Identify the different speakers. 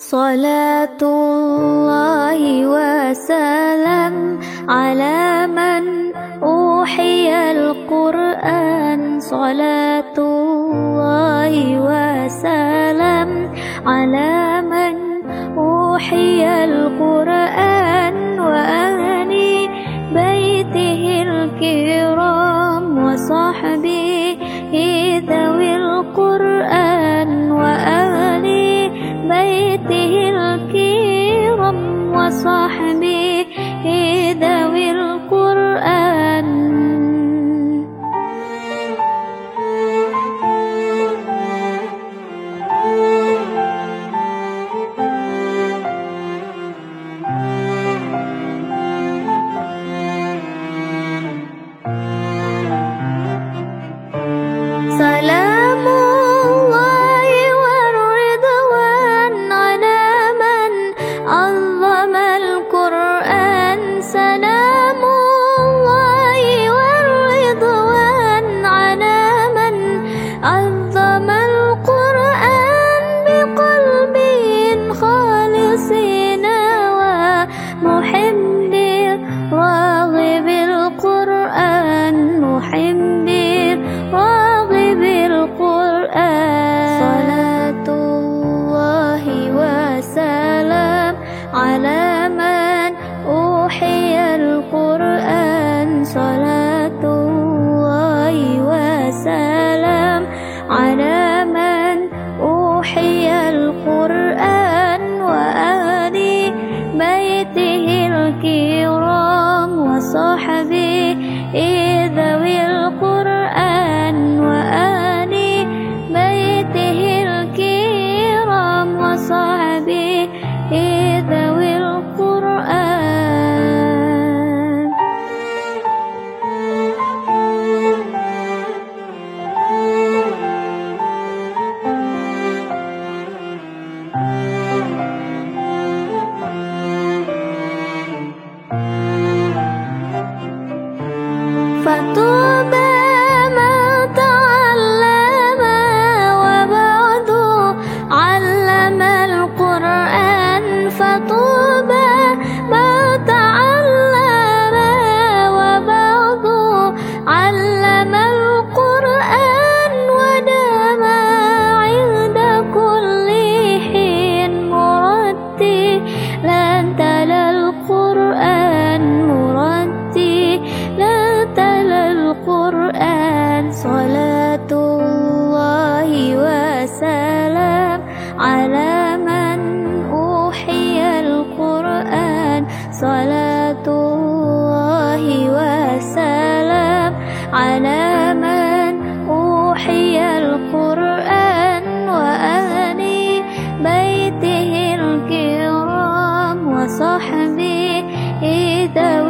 Speaker 1: صلاة الله وسلام على من أوحي القرآن صلاة الله وسلام على من أوحي القرآن وصحبه ذوي محب راغب القرآن. صلاة الله وسلام على وصحبه مرتلا تلا القرآن تلا القرآن صلاة الله وسلام على من أوحي القرآن. صلاة الله وسلام على صاحبي إذا